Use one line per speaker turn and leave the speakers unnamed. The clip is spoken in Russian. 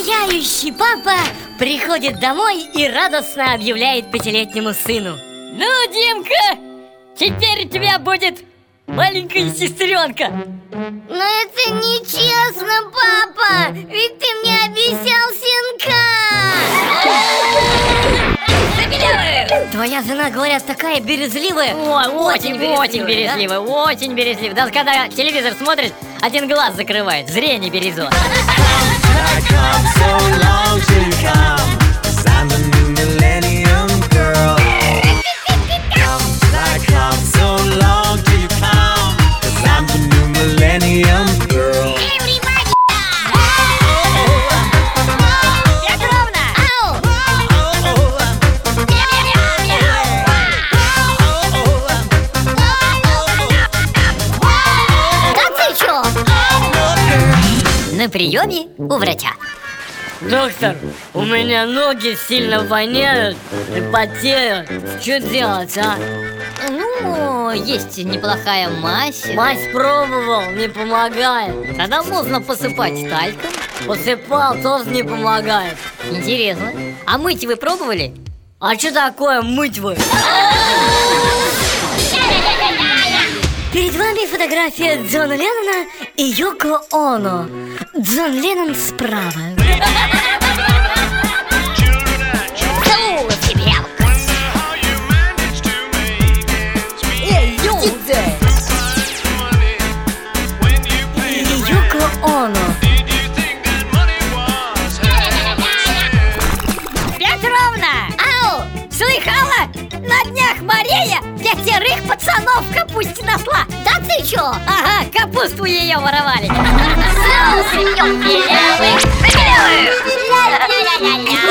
Будущий папа приходит домой и радостно объявляет пятилетнему сыну.
Ну, Димка, теперь у тебя будет маленькая сестренка
Но это нечестно, папа Ведь ты мне обещал сынка
Твоя жена, говорят, такая березливая.
Ой, очень,
березливая,
очень
да?
березливая, очень березливая. Даже когда телевизор смотрит, один глаз закрывает, зрение бирюзовое
I come so long you come.
Приеме у врача.
Доктор, у меня ноги сильно воняют и потеют. Что делать, а?
Ну, есть неплохая мазь.
Мазь пробовал, не помогает.
Тогда можно посыпать тальком.
Посыпал, тоже не помогает.
Интересно. А мыть вы пробовали?
А что такое мыть вы?
Перед вами фотография Джона Леннона и Йоко Оно Джон Леннон справа
Петровна!
Ау!
Слыхала? На днях Мария пятерых пацанов в капусте нашла.
Да ты чё?
Ага, капусту ее воровали.
Соус Белявый Ля-ля-ля-ля-ля